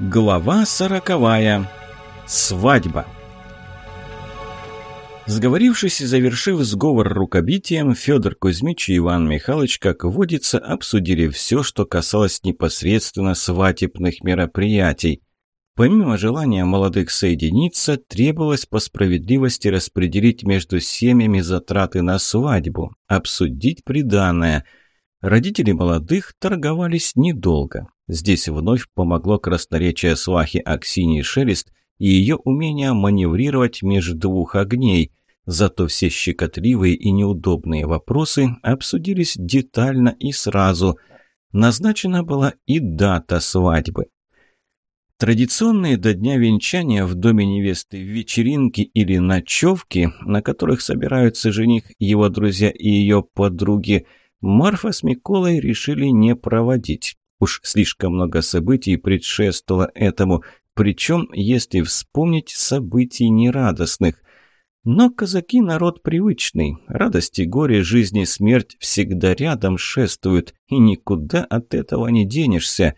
Глава сороковая. Свадьба. Сговорившись и завершив сговор рукобитием, Федор Кузьмич и Иван Михайлович, как водится, обсудили все, что касалось непосредственно свадебных мероприятий. Помимо желания молодых соединиться, требовалось по справедливости распределить между семьями затраты на свадьбу, обсудить приданное. Родители молодых торговались недолго. Здесь вновь помогло красноречие свахи Аксинии Шелест и ее умение маневрировать между двух огней. Зато все щекотливые и неудобные вопросы обсудились детально и сразу. Назначена была и дата свадьбы. Традиционные до дня венчания в доме невесты вечеринки или ночевки, на которых собираются жених, его друзья и ее подруги, Марфа с Миколой решили не проводить. Уж слишком много событий предшествовало этому, причем, если вспомнить, событий нерадостных. Но казаки народ привычный, радости, горе, жизни, смерть всегда рядом шествуют, и никуда от этого не денешься.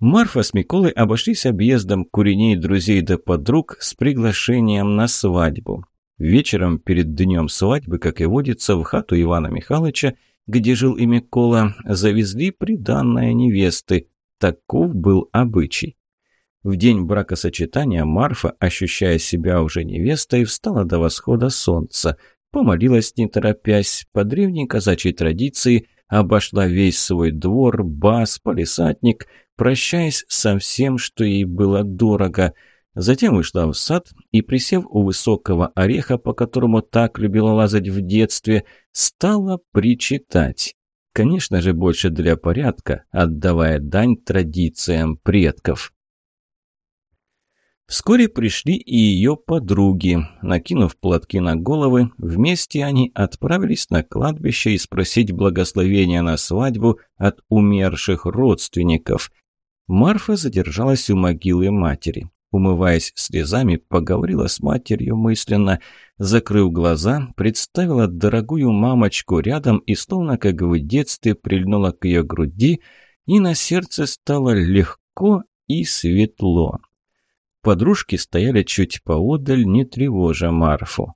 Марфа с Миколой обошлись объездом куреней, друзей да подруг с приглашением на свадьбу. Вечером перед днем свадьбы, как и водится, в хату Ивана Михайловича где жил и Микола, завезли приданное невесты. Таков был обычай. В день бракосочетания Марфа, ощущая себя уже невестой, встала до восхода солнца, помолилась не торопясь, по древней казачьей традиции обошла весь свой двор, бас, полисадник, прощаясь со всем, что ей было дорого – Затем вышла в сад и, присев у высокого ореха, по которому так любила лазать в детстве, стала причитать. Конечно же, больше для порядка, отдавая дань традициям предков. Вскоре пришли и ее подруги. Накинув платки на головы, вместе они отправились на кладбище и спросить благословения на свадьбу от умерших родственников. Марфа задержалась у могилы матери умываясь слезами, поговорила с матерью мысленно, закрыв глаза, представила дорогую мамочку рядом и словно как в детстве прильнула к ее груди, и на сердце стало легко и светло. Подружки стояли чуть поодаль, не тревожа Марфу.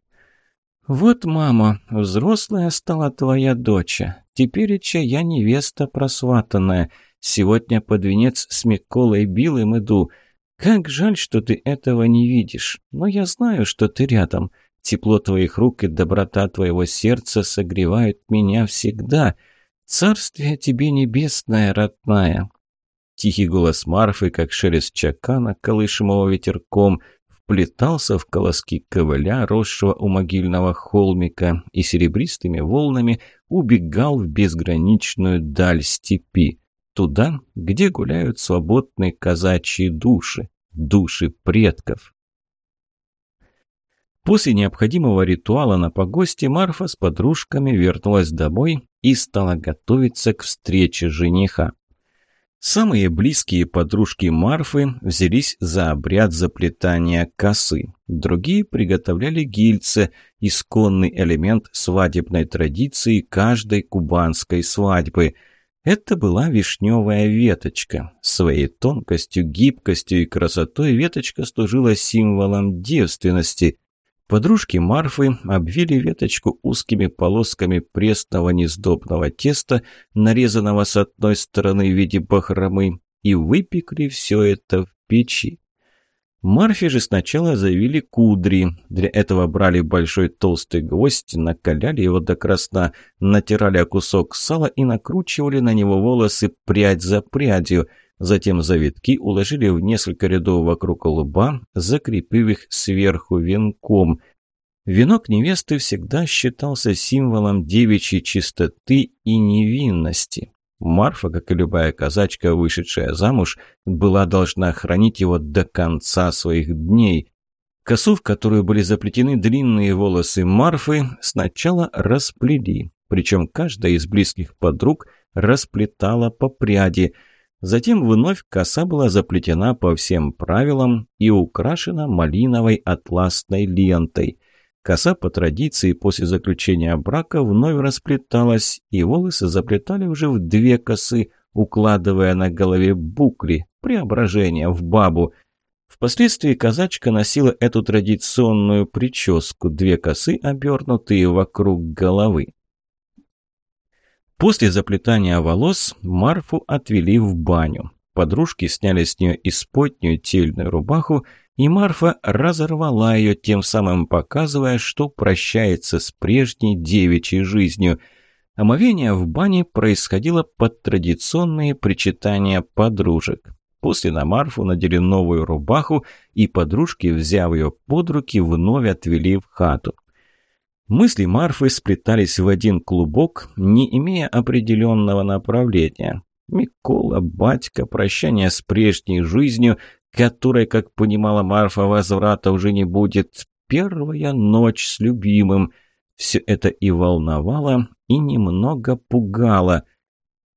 «Вот, мама, взрослая стала твоя доча. Тепереча я невеста просватанная. Сегодня под венец с Миколой Билым иду». Как жаль, что ты этого не видишь, но я знаю, что ты рядом. Тепло твоих рук и доброта твоего сердца согревают меня всегда. Царствие тебе небесное, родная». Тихий голос Марфы, как шелест чакана, колышемого ветерком, вплетался в колоски ковыля, росшего у могильного холмика, и серебристыми волнами убегал в безграничную даль степи туда, где гуляют свободные казачьи души, души предков. После необходимого ритуала на погосте Марфа с подружками вернулась домой и стала готовиться к встрече жениха. Самые близкие подружки Марфы взялись за обряд заплетания косы. Другие приготовляли гильцы, исконный элемент свадебной традиции каждой кубанской свадьбы – это была вишневая веточка. Своей тонкостью, гибкостью и красотой веточка служила символом девственности. Подружки Марфы обвили веточку узкими полосками пресного нездобного теста, нарезанного с одной стороны в виде бахромы, и выпекли все это в печи. Марфе же сначала завели кудри. Для этого брали большой толстый гвоздь, накаляли его до красна, натирали кусок сала и накручивали на него волосы прядь за прядью. Затем завитки уложили в несколько рядов вокруг лба, закрепив их сверху венком. Венок невесты всегда считался символом девичьей чистоты и невинности. Марфа, как и любая казачка, вышедшая замуж, была должна хранить его до конца своих дней. Косу, в которую были заплетены длинные волосы Марфы, сначала расплели, причем каждая из близких подруг расплетала по пряди. Затем вновь коса была заплетена по всем правилам и украшена малиновой атласной лентой – Коса по традиции после заключения брака вновь расплеталась, и волосы заплетали уже в две косы, укладывая на голове букли, преображение в бабу. Впоследствии казачка носила эту традиционную прическу, две косы, обернутые вокруг головы. После заплетания волос Марфу отвели в баню. Подружки сняли с нее исподнюю тельную рубаху, и Марфа разорвала ее, тем самым показывая, что прощается с прежней девичьей жизнью. Омовение в бане происходило под традиционные причитания подружек. После на Марфу надели новую рубаху, и подружки, взяв ее под руки, вновь отвели в хату. Мысли Марфы сплетались в один клубок, не имея определенного направления. Микола, батька, прощание с прежней жизнью, которой, как понимала Марфа, возврата уже не будет. Первая ночь с любимым. Все это и волновало, и немного пугало.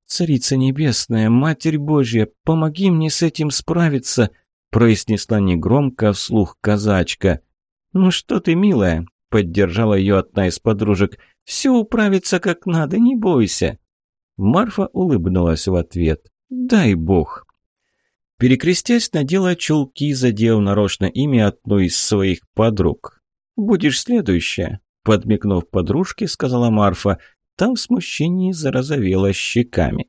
«Царица Небесная, Матерь Божья, помоги мне с этим справиться!» произнесла негромко вслух казачка. «Ну что ты, милая?» — поддержала ее одна из подружек. «Все управится как надо, не бойся!» Марфа улыбнулась в ответ. «Дай бог!» Перекрестясь, надела чулки, задев нарочно имя одной из своих подруг. «Будешь следующая», — подмигнув подружке, сказала Марфа. Там в смущении зарозовела щеками.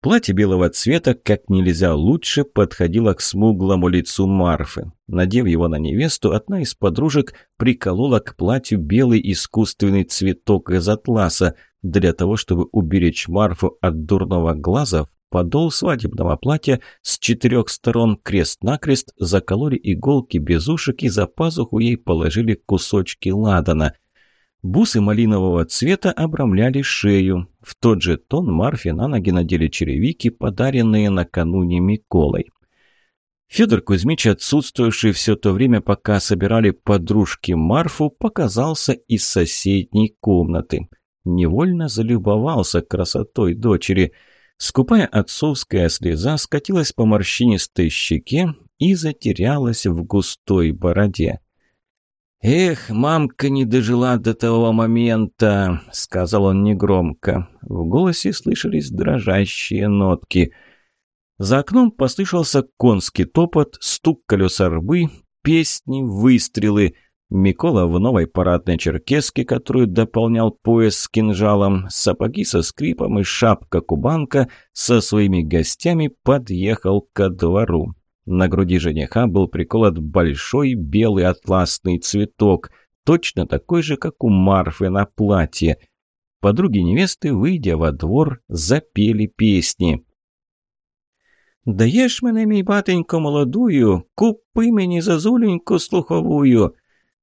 Платье белого цвета как нельзя лучше подходило к смуглому лицу Марфы. Надев его на невесту, одна из подружек приколола к платью белый искусственный цветок из атласа. Для того, чтобы уберечь Марфу от дурного глаза, подол свадебного платья с четырех сторон крест-накрест закололи иголки без ушек и за пазуху ей положили кусочки ладана – Бусы малинового цвета обрамляли шею. В тот же тон Марфе на ноги надели черевики, подаренные накануне Миколой. Федор Кузьмич, отсутствующий все то время, пока собирали подружки Марфу, показался из соседней комнаты. Невольно залюбовался красотой дочери. Скупая отцовская слеза скатилась по морщинистой щеке и затерялась в густой бороде. «Эх, мамка не дожила до того момента», — сказал он негромко. В голосе слышались дрожащие нотки. За окном послышался конский топот, стук колеса рбы, песни, выстрелы. Микола в новой парадной черкеске, которую дополнял пояс с кинжалом, сапоги со скрипом и шапка-кубанка со своими гостями подъехал ко двору. На груди жениха был приколот большой белый атласный цветок, точно такой же, как у Марфы на платье. Подруги невесты, выйдя во двор, запели песни. «Даєш мене, мій батенько, молодую, купи мені зазуленьку слуховую».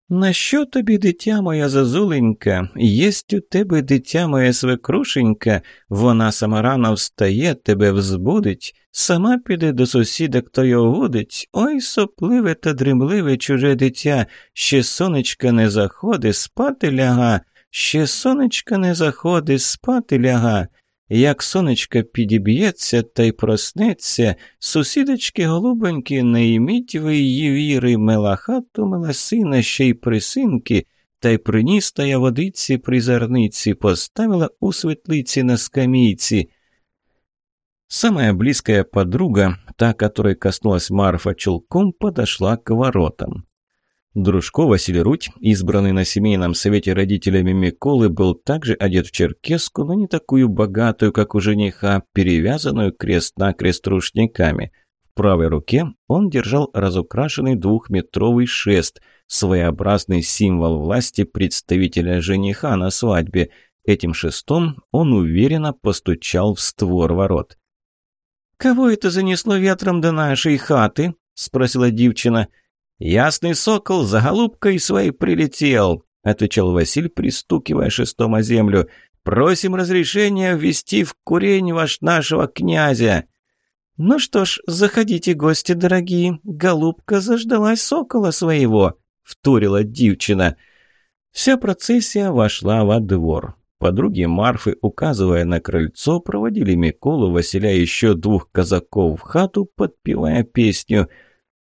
На що тобі, дитя моя зазуленька? Єсть у тебе дитя моя свекрушенька, вона сама рано встає, тебе взбудить, сама піде до сусіда, хто його гудить. Ой, сопливе та дремливе чуже дитя, ще сонечка не заходи, спати ляга, ще сонечка не заходи, спати ляга. Як сонечка підіб'ється та й проснеться, сусідочки голубоньки, не йміть ви її віри, мила хату, мила сина, ще й присинки, та й приніс та я водиці при зарниці, поставила у светлиці на скамейці. Самая близкая подруга, та, которой коснулась Марфа чулком, подошла к воротам. Дружко Василий Руть, избранный на семейном совете родителями Миколы, был также одет в черкеску, но не такую богатую, как у жениха, перевязанную крест-накрест рушниками. В правой руке он держал разукрашенный двухметровый шест, своеобразный символ власти представителя жениха на свадьбе. Этим шестом он уверенно постучал в створ ворот. «Кого это занесло ветром до нашей хаты?» – спросила девчина – «Ясный сокол за голубкой своей прилетел», — отвечал Василь, пристукивая шестом о землю. «Просим разрешения ввести в курень ваш нашего князя». «Ну что ж, заходите, гости дорогие, голубка заждалась сокола своего», — вторила девчина. Вся процессия вошла во двор. Подруги Марфы, указывая на крыльцо, проводили Миколу, Василя еще двух казаков в хату, подпевая песню —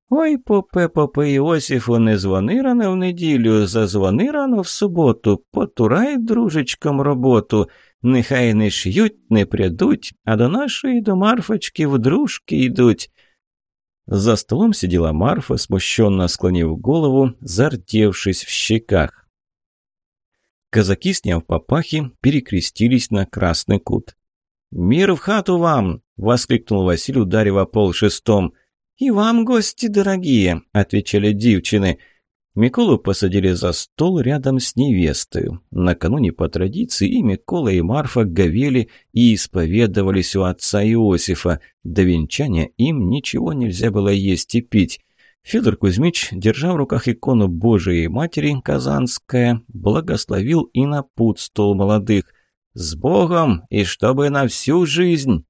Ой, попе, попе Іосифу, не дзвони рано в неділю, зазвони рано в суботу, потурай дружечкам роботу, нехай не ш'ють, не прядуть, а до нашої до Марфочки в дружки йдуть. За столом сидела Марфа, смущенно склонив голову, зардевшись в щеках. Казаки, сняв папахи, перекрестились на красный кут. «Мир в хату вам!» — воскликнул Василий, ударив о пол шестом. «И вам, гости дорогие!» — отвечали девчины — Миколу посадили за стол рядом с невестой. Накануне по традиции и Микола, и Марфа говели и исповедовались у отца Иосифа. До венчания им ничего нельзя было есть и пить. Федор Кузьмич, держа в руках икону Божией Матери Казанская, благословил и напутствовал молодых. «С Богом! И чтобы на всю жизнь!»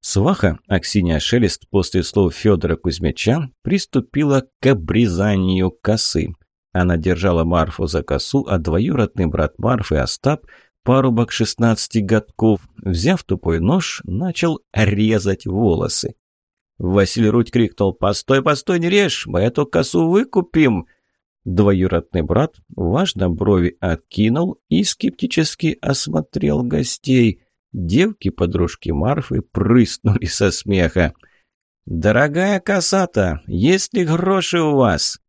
Сваха Аксинья Шелест после слов Федора Кузьмича приступила к обрезанию косы. Она держала Марфу за косу, а двоюродный брат Марфы Остап, парубок 16 годков, взяв тупой нож, начал резать волосы. Василий Рудь крикнул «Постой, постой, не режь, мы эту косу выкупим!» Двоюродный брат важно брови откинул и скептически осмотрел гостей – Девки-подружки Марфы прыснули со смеха. «Дорогая косата, есть ли гроши у вас?»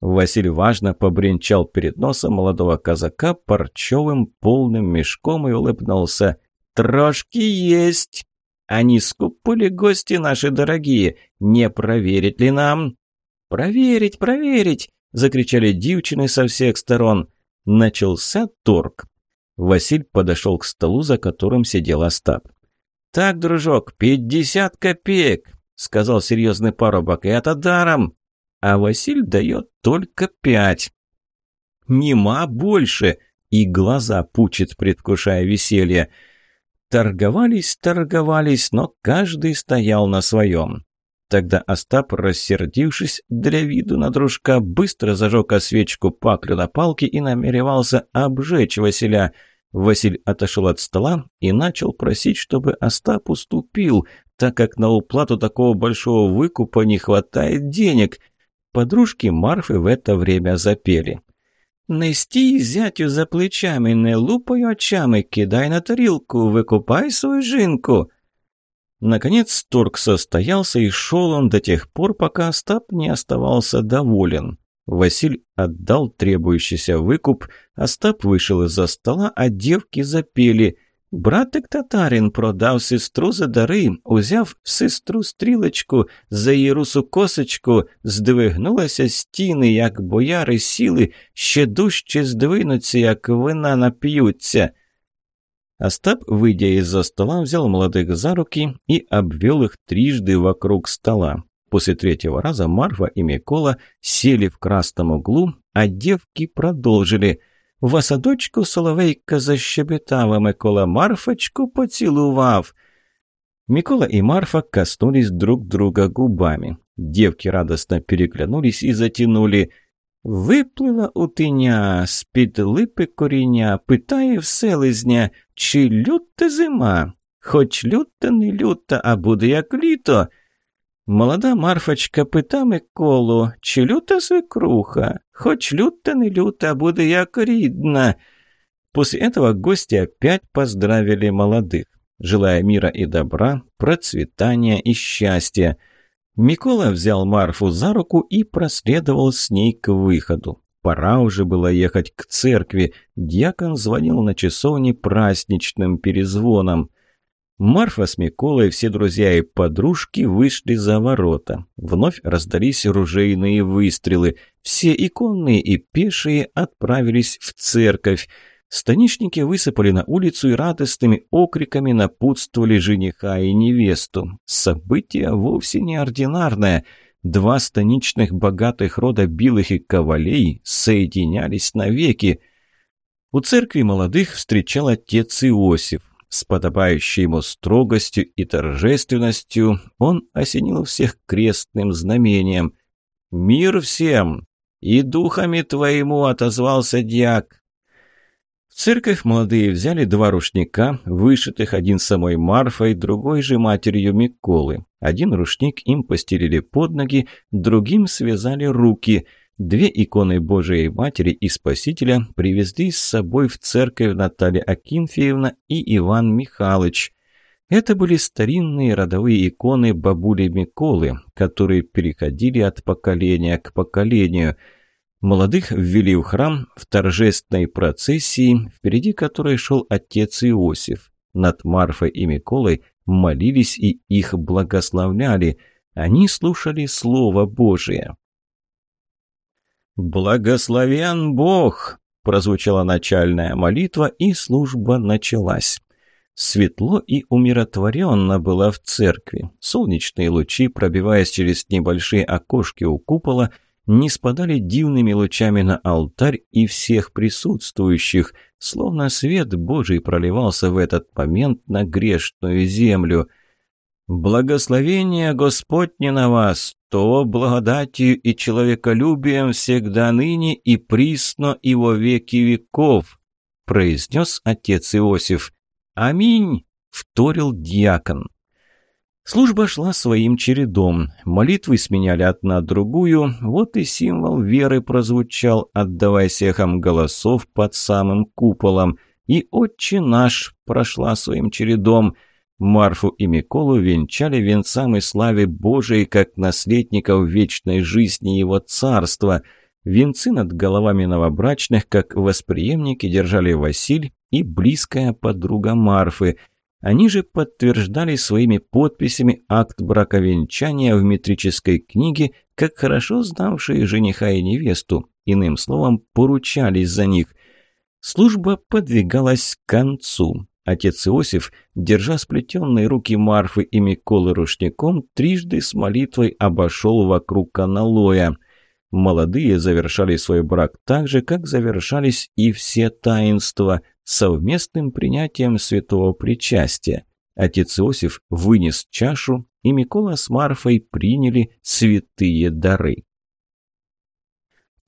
Василий важно побренчал перед носом молодого казака парчевым полным мешком и улыбнулся. «Трошки есть! Они скупали гости наши дорогие. Не проверить ли нам?» «Проверить, проверить!» — закричали девчины со всех сторон. Начался торг. Василь подошел к столу, за которым сидел Остап. «Так, дружок, пятьдесят копеек!» — сказал серьезный парубок. «И это даром!» А Василь дает только пять. «Нема больше!» — и глаза пучит, предвкушая веселье. Торговались, торговались, но каждый стоял на своем. Тогда Остап, рассердившись для виду на дружка, быстро зажег освечку паклю на палке и намеревался обжечь Василя — Василь отошел от стола и начал просить, чтобы Остап уступил, так как на уплату такого большого выкупа не хватает денег. Подружки Марфы в это время запели. «Не стій, зятю, за плечами, не лупай очами, кидай на тарелку, выкупай свою жинку». Наконец торг состоялся, и шел он до тех пор, пока Остап не оставался доволен. Василь отдал требующийся выкуп, Остап вышел из-за стола, а девки запели. Братик татарин продав сестру за дари, узяв сестру стрілочку, за її русу косочку, здвигнулася стіни, як бояри сіли, ще дужче здвинуться, як вина нап'ються. Остап, выйдя из-за стола, взял молодых за руки и обвел их трижды вокруг стола. После третьего раза Марфа и Микола сели в красном углу, а девки продолжили. В осадочку соловейка защебетала, Микола Марфочку поцілував. Микола и Марфа коснулись друг друга губами. Девки радостно переглянулись и затянули. Виплила утиня, з-під липи коріння, питає в селезня, чи люта зима? Хоч люта не люта, а буде як літо. Молода Марфочка пита Миколу, чи люта свекруха? Хоть люта не люта, а буде як рідна. После этого гости опять поздравили молодых, желая мира и добра, процветания и счастья. Микола взял Марфу за руку и проследовал с ней к выходу. Пора уже было ехать к церкви. Дьякон звонил на часовне праздничным перезвоном. Марфа с Миколой, все друзья и подружки вышли за ворота. Вновь раздались ружейные выстрелы. Все иконные и пешие отправились в церковь. Станичники высыпали на улицу и радостными окриками напутствовали жениха и невесту. Событие вовсе неординарное. Два станичных богатых рода Билых и Ковалей соединялись навеки. У церкви молодых встречал отец Иосиф. С подобающей ему строгостью и торжественностью он осенил всех крестным знамением. «Мир всем! И духами твоему!» — отозвался дьяк. В церковь молодые взяли два рушника, вышитых один самой Марфой, другой же матерью Миколы. Один рушник им постелили под ноги, другим связали руки — Две иконы Божией Матери и Спасителя привезли с собой в церковь Наталья Акинфеевна и Иван Михайлович. Это были старинные родовые иконы бабули Миколы, которые переходили от поколения к поколению. Молодых ввели в храм в торжественной процессии, впереди которой шел отец Иосиф. Над Марфой и Миколой молились и их благословляли. Они слушали Слово Божие. «Благословен Бог!» – прозвучала начальная молитва, и служба началась. Светло и умиротворенно было в церкви. Солнечные лучи, пробиваясь через небольшие окошки у купола, не спадали дивными лучами на алтарь и всех присутствующих, словно свет Божий проливался в этот момент на грешную землю. «Благословение Господне на вас, то благодатью и человеколюбием всегда ныне и присно и во веки веков», произнес отец Иосиф. «Аминь!» – вторил дьякон. Служба шла своим чередом. Молитвы сменяли одна другую. Вот и символ веры прозвучал, отдаваясь эхом голосов под самым куполом. И «Отче наш» прошла своим чередом. Марфу и Миколу венчали венцам славе Божией, как наследников вечной жизни его царства. Венцы над головами новобрачных, как восприемники, держали Василь и близкая подруга Марфы. Они же подтверждали своими подписями акт браковенчания в метрической книге, как хорошо знавшие жениха и невесту, иным словом, поручались за них. Служба подвигалась к концу. Отец Иосиф, держа сплетенные руки Марфы и Миколы рушником, трижды с молитвой обошел вокруг аналоя – Молодые завершали свой брак так же, как завершались и все таинства, совместным принятием святого причастия. Отец Иосиф вынес чашу, и Микола с Марфой приняли святые дары.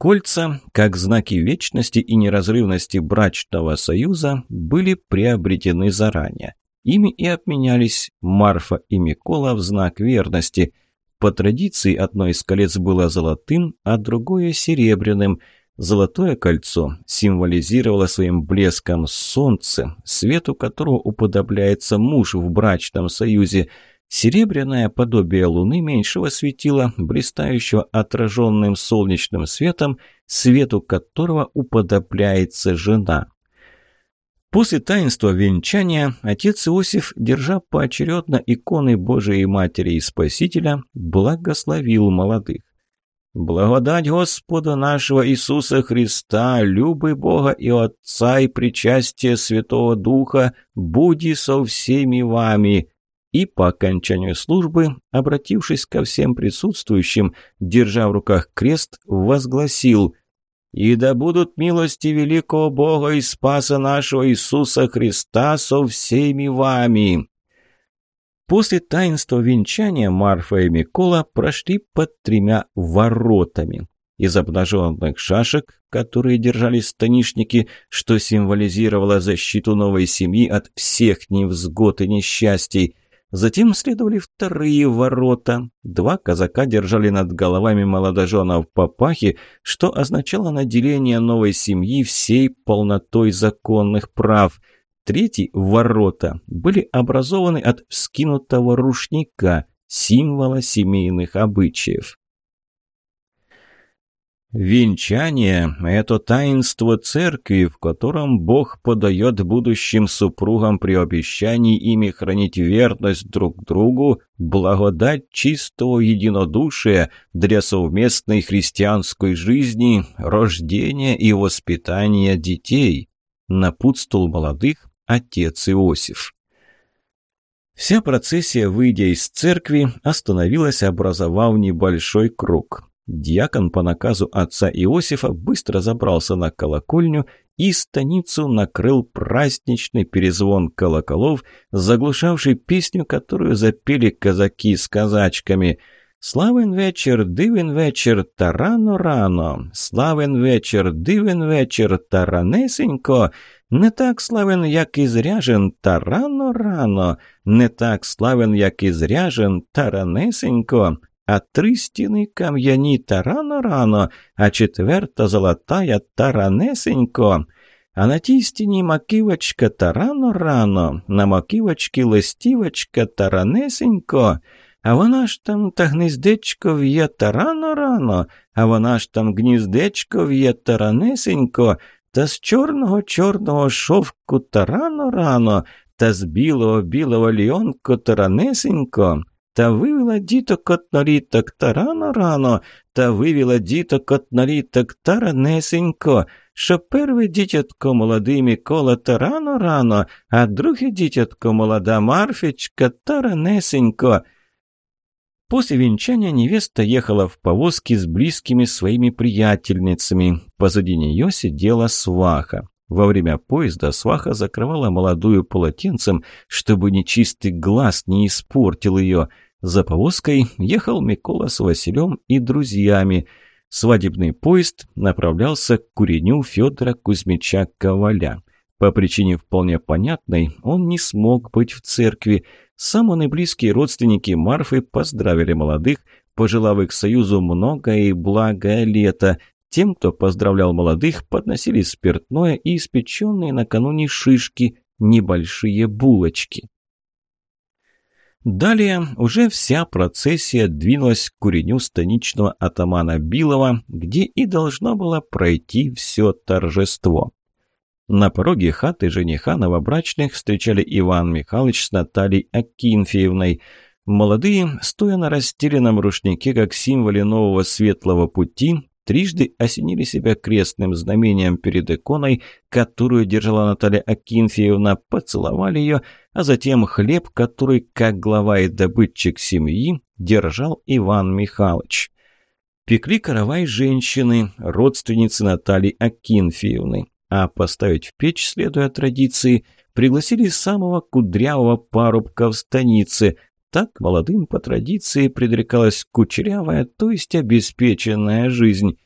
Кольца, как знаки вечности и неразрывности брачного союза, были приобретены заранее. Ими и обменялись Марфа и Микола в знак верности. По традиции одно из колец было золотым, а другое серебряным. Золотое кольцо символизировало своим блеском солнце, свету которого уподобляется муж в брачном союзе. Серебряное подобие луны меньшего светила, блистающего отраженным солнечным светом, свету которого уподобляется жена. После таинства венчания отец Иосиф, держа поочередно иконы Божией Матери и Спасителя, благословил молодых. «Благодать Господа нашего Иисуса Христа, любы Бога и Отца и причастие Святого Духа, буди со всеми вами!» И по окончанию службы, обратившись ко всем присутствующим, держа в руках крест, возгласил – и да будут милости великого Бога и Спаса нашего Иисуса Христа со всеми вами». После таинства венчания Марфа и Микола прошли под тремя воротами. Из обнаженных шашек, которые держали станишники, что символизировало защиту новой семьи от всех невзгод и несчастий, Затем следовали вторые ворота. Два казака держали над головами молодоженов папахи, что означало наделение новой семьи всей полнотой законных прав. Третьи ворота были образованы от вскинутого рушника, символа семейных обычаев. Венчание – это таинство церкви, в котором Бог подает будущим супругам при обещании ими хранить верность друг другу, благодать чистого единодушия для совместной христианской жизни, рождения и воспитания детей, напутствовал молодых отец Иосиф. Вся процессия, выйдя из церкви, остановилась, образовав небольшой круг – Дьякон по наказу отца Иосифа быстро забрался на колокольню и станицу накрыл праздничный перезвон колоколов, заглушавший песню, которую запели казаки с казачками. «Славен вечер, дивен вечер, та рано-рано, славен вечер, дивен вечер, та ранесенько, не так славен, як і зряжен, та рано-рано, не так славен, як і зряжен, та ранесенько, а три стіни кам'яні та рано-рано, а четверта золотая та ранесенько. а на тістіні маківочка та рано-рано, на маківочці листівочка та ранесенько, а вона ж там та гніздечко в'є та рано-рано, а вона ж там гніздечко в'є та ранесенько, та з чорного чорного шовку та рано-рано, та з білого білого ліонко та ранесенько, та вивела діток одноліток та рано-рано, та вивела діток одноліток та ранесенько, що перше дітятко молодий Микола та рано-рано, а друге дітятко молода Марфечка та ранесенько. После венчания невеста ехала в повозке с близкими своими приятельницами. Позади нее сидела сваха. Во время поезда сваха закрывала молодую полотенцем, чтобы нечистый глаз не испортил ее. За повозкой ехал Микола с Василем и друзьями. Свадебный поезд направлялся к куреню Федора Кузьмича Коваля. По причине вполне понятной он не смог быть в церкви. Сам он и близкие родственники Марфы поздравили молодых, пожелав их союзу многое и благое лето. Тем, кто поздравлял молодых, подносили спиртное и испеченные накануне шишки, небольшие булочки. Далее уже вся процессия двинулась к куреню станичного атамана Билова, где и должно было пройти все торжество. На пороге хаты жениха новобрачных встречали Иван Михайлович с Натальей Акинфеевной. Молодые, стоя на растерянном рушнике, как символе нового светлого пути, трижды осенили себя крестным знамением перед иконой, которую держала Наталья Акинфеевна, поцеловали ее, а затем хлеб, который, как глава и добытчик семьи, держал Иван Михайлович. Пекли каравай женщины, родственницы Натальи Акинфеевны а поставить в печь, следуя традиции, пригласили самого кудрявого парубка в станице. Так молодым по традиции предрекалась кучерявая, то есть обеспеченная жизнь.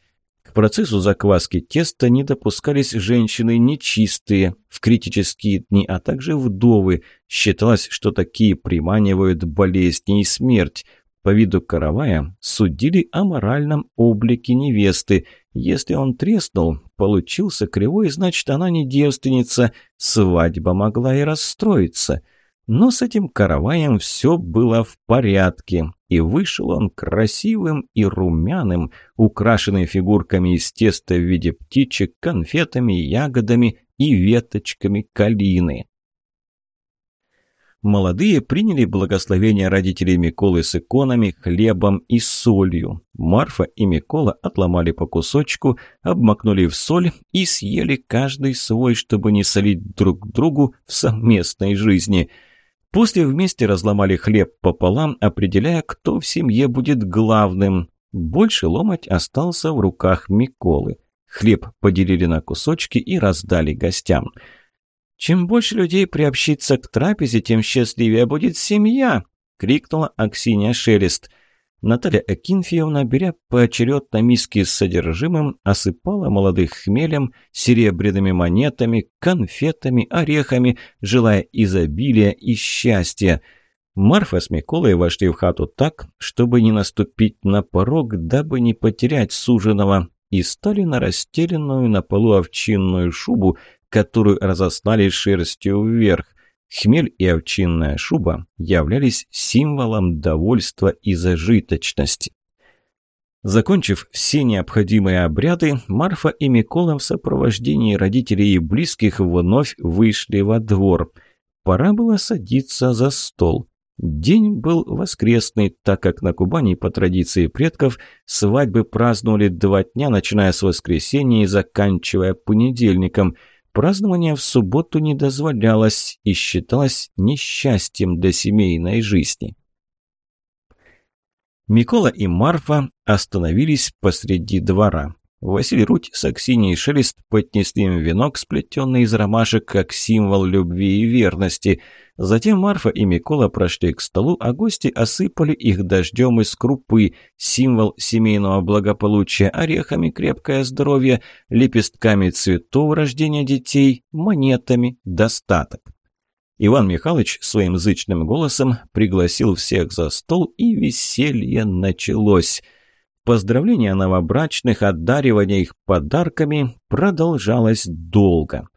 К процессу закваски теста не допускались женщины нечистые в критические дни, а также вдовы. Считалось, что такие приманивают болезни и смерть. По виду каравая судили о моральном облике невесты. Если он треснул, получился кривой, значит, она не девственница, свадьба могла и расстроиться. Но с этим караваем все было в порядке, и вышел он красивым и румяным, украшенный фигурками из теста в виде птичек, конфетами, ягодами и веточками калины. Молодые приняли благословение родителей Миколы с иконами, хлебом и солью. Марфа и Микола отломали по кусочку, обмакнули в соль и съели каждый свой, чтобы не солить друг другу в совместной жизни. После вместе разломали хлеб пополам, определяя, кто в семье будет главным. Больше ломать остался в руках Миколы. Хлеб поделили на кусочки и раздали гостям – «Чем больше людей приобщится к трапезе, тем счастливее будет семья!» — крикнула Аксинья Шелест. Наталья Акинфеевна, беря поочередно миски с содержимым, осыпала молодых хмелем, серебряными монетами, конфетами, орехами, желая изобилия и счастья. Марфа с Миколой вошли в хату так, чтобы не наступить на порог, дабы не потерять суженого, и стали на расстеленную на полу овчинную шубу, которую разослали шерстью вверх. Хмель и овчинная шуба являлись символом довольства и зажиточности. Закончив все необходимые обряды, Марфа и Микола в сопровождении родителей и близких вновь вышли во двор. Пора было садиться за стол. День был воскресный, так как на Кубани по традиции предков свадьбы праздновали два дня, начиная с воскресенья и заканчивая понедельником – Празднование в субботу не дозволялось и считалось несчастьем для семейной жизни. Микола и Марфа остановились посреди двора. Василий Руть с Аксиньей Шелест поднесли им венок, сплетенный из ромашек, как символ любви и верности. Затем Марфа и Микола прошли к столу, а гости осыпали их дождем из крупы, символ семейного благополучия, орехами крепкое здоровье, лепестками цветов рождения детей, монетами достаток. Иван Михайлович своим зычным голосом пригласил всех за стол, и веселье началось – Поздравление новобрачных, одаривание их подарками продолжалось долго.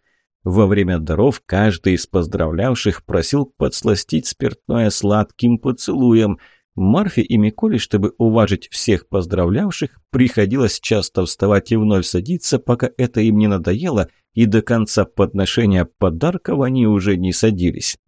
Во время даров каждый из поздравлявших просил подсластить спиртное сладким поцелуем. Марфе и Миколе, чтобы уважить всех поздравлявших, приходилось часто вставать и вновь садиться, пока это им не надоело, и до конца подношения подарков они уже не садились.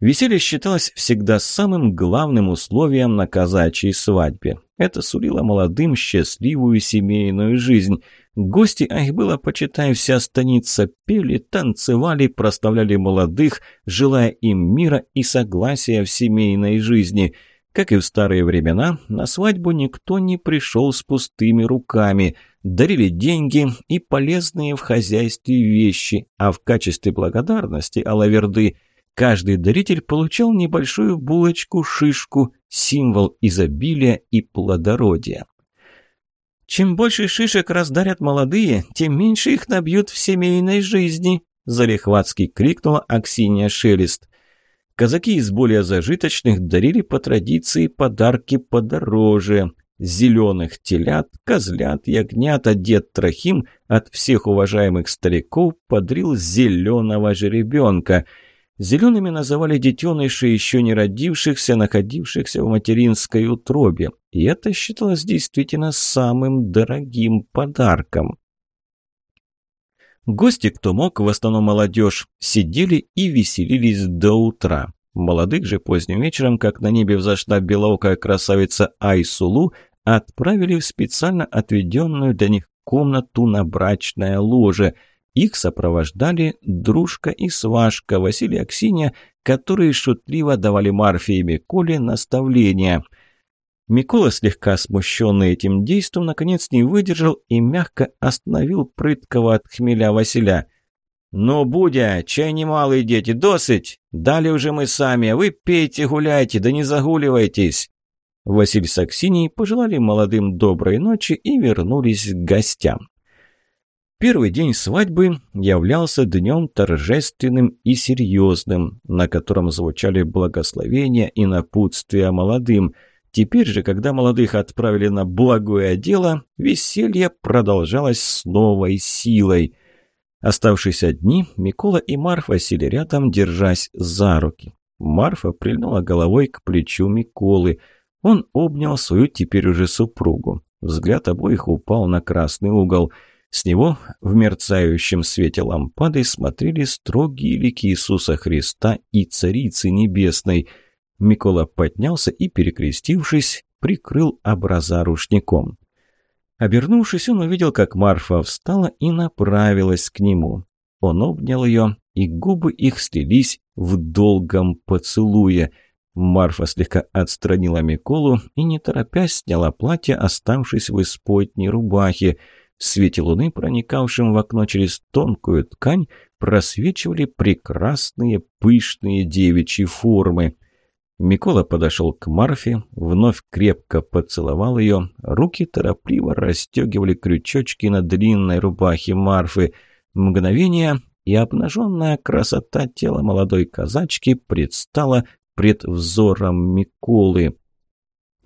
Веселье считалось всегда самым главным условием на казачьей свадьбе. Это сулило молодым счастливую семейную жизнь. Гости, а их было, почитай, вся станица, пели, танцевали, проставляли молодых, желая им мира и согласия в семейной жизни. Как и в старые времена, на свадьбу никто не пришел с пустыми руками. Дарили деньги и полезные в хозяйстве вещи, а в качестве благодарности Алаверды – Каждый даритель получал небольшую булочку-шишку, символ изобилия и плодородия. «Чем больше шишек раздарят молодые, тем меньше их набьют в семейной жизни», залихватски крикнула Аксинья Шелест. Казаки из более зажиточных дарили по традиции подарки подороже. Зеленых телят, козлят, ягнят, а дед Трохим от всех уважаемых стариков подрил зеленого жеребенка – Зелеными называли детенышей, еще не родившихся, находившихся в материнской утробе. И это считалось действительно самым дорогим подарком. Гости, кто мог, в основном молодежь, сидели и веселились до утра. Молодых же поздним вечером, как на небе взошла белоокая красавица Айсулу, отправили в специально отведенную для них комнату на брачное ложе – их сопровождали дружка и свашка Василий Аксинья, которые шутливо давали Марфе и Миколе наставления. Микола, слегка смущенный этим действом, наконец не выдержал и мягко остановил прыткого от хмеля Василя. «Ну, Будя, чай немалый дети, досыть! Дали уже мы сами, вы пейте, гуляйте, да не загуливайтесь!» Василий с Аксиньей пожелали молодым доброй ночи и вернулись к гостям. Первый день свадьбы являлся днем торжественным и серьезным, на котором звучали благословения и напутствия молодым. Теперь же, когда молодых отправили на благое дело, веселье продолжалось с новой силой. Оставшиеся дни Микола и Марфа сели рядом, держась за руки. Марфа прильнула головой к плечу Миколы. Он обнял свою теперь уже супругу. Взгляд обоих упал на красный угол – с него в мерцающем свете лампады смотрели строгие лики Иисуса Христа и Царицы Небесной. Микола поднялся и, перекрестившись, прикрыл образа рушником. Обернувшись, он увидел, как Марфа встала и направилась к нему. Он обнял ее, и губы их слились в долгом поцелуе. Марфа слегка отстранила Миколу и, не торопясь, сняла платье, оставшись в исподней рубахе – свете луны, проникавшем в окно через тонкую ткань, просвечивали прекрасные пышные девичьи формы. Микола подошел к Марфе, вновь крепко поцеловал ее, руки торопливо расстегивали крючочки на длинной рубахе Марфы. Мгновение, и обнаженная красота тела молодой казачки предстала пред взором Миколы.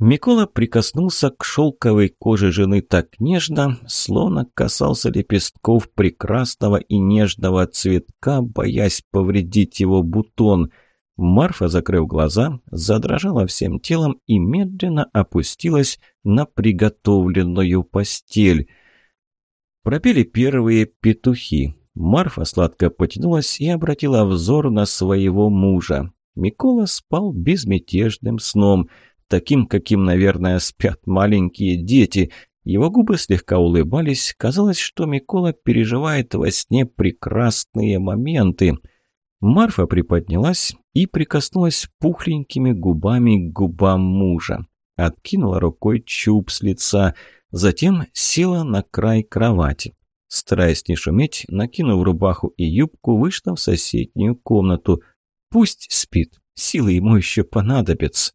Микола прикоснулся к шелковой коже жены так нежно, словно касался лепестков прекрасного и нежного цветка, боясь повредить его бутон. Марфа, закрыв глаза, задрожала всем телом и медленно опустилась на приготовленную постель. Пропели первые петухи. Марфа сладко потянулась и обратила взор на своего мужа. Микола спал безмятежным сном – таким, каким, наверное, спят маленькие дети. Его губы слегка улыбались, казалось, что Микола переживает во сне прекрасные моменты. Марфа приподнялась и прикоснулась пухленькими губами к губам мужа. Откинула рукой чуб с лица, затем села на край кровати. Стараясь не шуметь, накинув рубаху и юбку, вышла в соседнюю комнату. Пусть спит, силы ему еще понадобятся.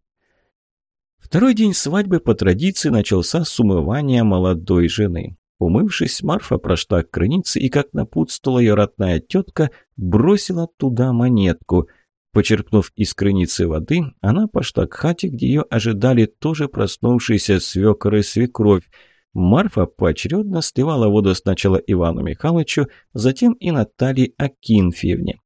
Второй день свадьбы по традиции начался с умывания молодой жены. Умывшись, Марфа прошла к крынице и, как напутствовала ее родная тетка, бросила туда монетку. Почерпнув из крыницы воды, она пошла к хате, где ее ожидали тоже проснувшиеся свекор и свекровь. Марфа поочередно сливала воду сначала Ивану Михайловичу, затем и Наталье Акинфьевне.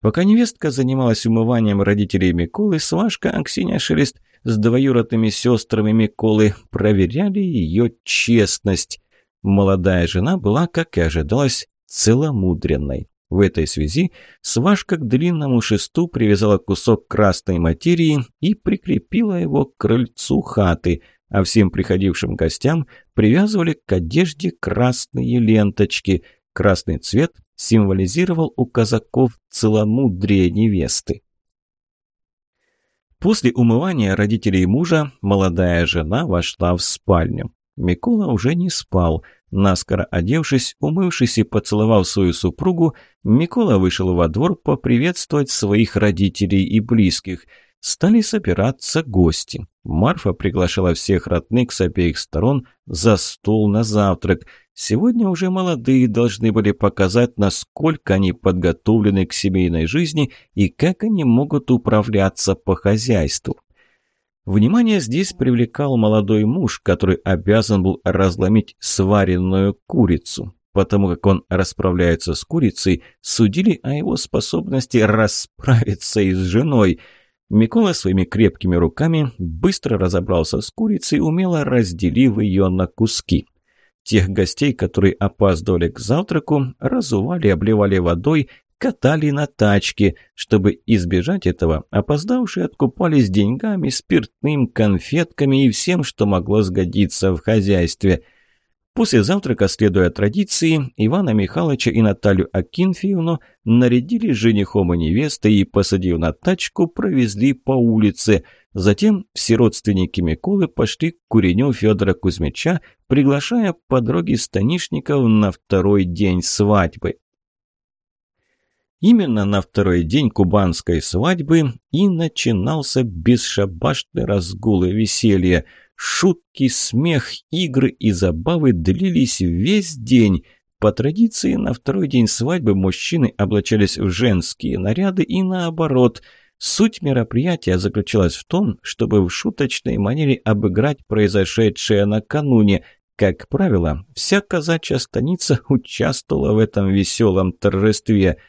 Пока невестка занималась умыванием родителей Миколы, сважка Аксинья Шелест с двоюродными сестрами Миколы проверяли ее честность. Молодая жена была, как и ожидалось, целомудренной. В этой связи сважка к длинному шесту привязала кусок красной материи и прикрепила его к крыльцу хаты, а всем приходившим гостям привязывали к одежде красные ленточки. Красный цвет символизировал у казаков целомудрие невесты. После умывания родителей мужа молодая жена вошла в спальню. Микола уже не спал. Наскоро одевшись, умывшись и поцеловав свою супругу, Микола вышел во двор поприветствовать своих родителей и близких. Стали собираться гости. Марфа приглашала всех родных с обеих сторон за стол на завтрак. Сегодня уже молодые должны были показать, насколько они подготовлены к семейной жизни и как они могут управляться по хозяйству. Внимание здесь привлекал молодой муж, который обязан был разломить сваренную курицу. Потому как он расправляется с курицей, судили о его способности расправиться и с женой. Микола своими крепкими руками быстро разобрался с курицей, умело разделив ее на куски. Тех гостей, которые опаздывали к завтраку, разували, обливали водой катали на тачке. Чтобы избежать этого, опоздавшие откупались деньгами, спиртным, конфетками и всем, что могло сгодиться в хозяйстве. После завтрака, следуя традиции, Ивана Михайловича и Наталью Акинфеевну нарядили женихом и невестой и, посадив на тачку, провезли по улице. Затем все родственники Миколы пошли к куреню Федора Кузьмича, приглашая по дороге станишников на второй день свадьбы. Именно на второй день кубанской свадьбы и начинался бесшабашный разгул и веселье. Шутки, смех, игры и забавы длились весь день. По традиции, на второй день свадьбы мужчины облачались в женские наряды и наоборот. Суть мероприятия заключалась в том, чтобы в шуточной манере обыграть произошедшее накануне. Как правило, вся казачья станица участвовала в этом веселом торжестве –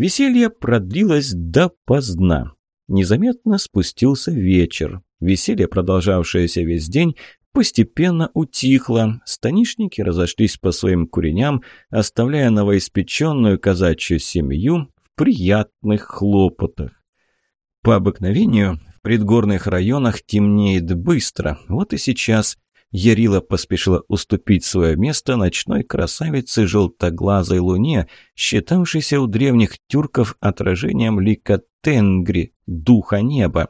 Веселье продлилось допоздна. Незаметно спустился вечер. Веселье, продолжавшееся весь день, постепенно утихло. Станишники разошлись по своим куреням, оставляя новоиспеченную казачью семью в приятных хлопотах. По обыкновению в предгорных районах темнеет быстро. Вот и сейчас Ярила поспешила уступить свое место ночной красавице желтоглазой луне, считавшейся у древних тюрков отражением лика Тенгри, духа неба.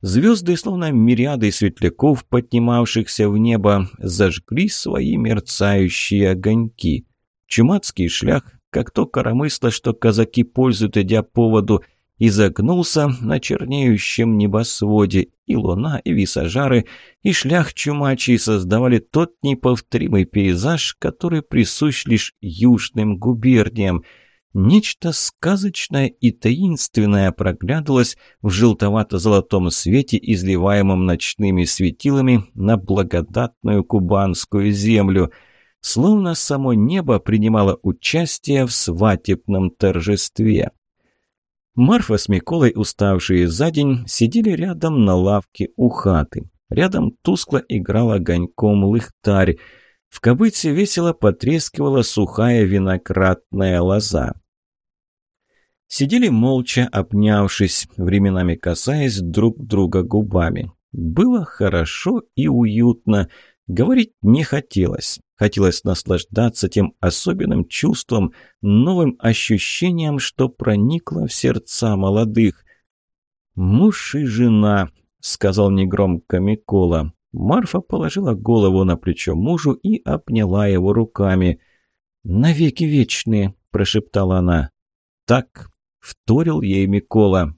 Звезды, словно мириады светляков, поднимавшихся в небо, зажгли свои мерцающие огоньки. Чумацкий шлях, как то коромысло, что казаки пользуют, идя поводу – изогнулся на чернеющем небосводе, и луна, и висажары, и шлях чумачий создавали тот неповторимый пейзаж, который присущ лишь южным губерниям. Нечто сказочное и таинственное проглядывалось в желтовато-золотом свете, изливаемом ночными светилами на благодатную кубанскую землю – словно само небо принимало участие в свадебном торжестве. Марфа с Миколой, уставшие за день, сидели рядом на лавке у хаты. Рядом тускло играл огоньком лыхтарь. В кобыце весело потрескивала сухая виноградная лоза. Сидели молча, обнявшись, временами касаясь друг друга губами. Было хорошо и уютно. Говорить не хотелось. Хотелось наслаждаться тем особенным чувством, новым ощущением, что проникло в сердца молодых. «Муж и жена», — сказал негромко Микола. Марфа положила голову на плечо мужу и обняла его руками. «Навеки вечные», — прошептала она. «Так», — вторил ей Микола.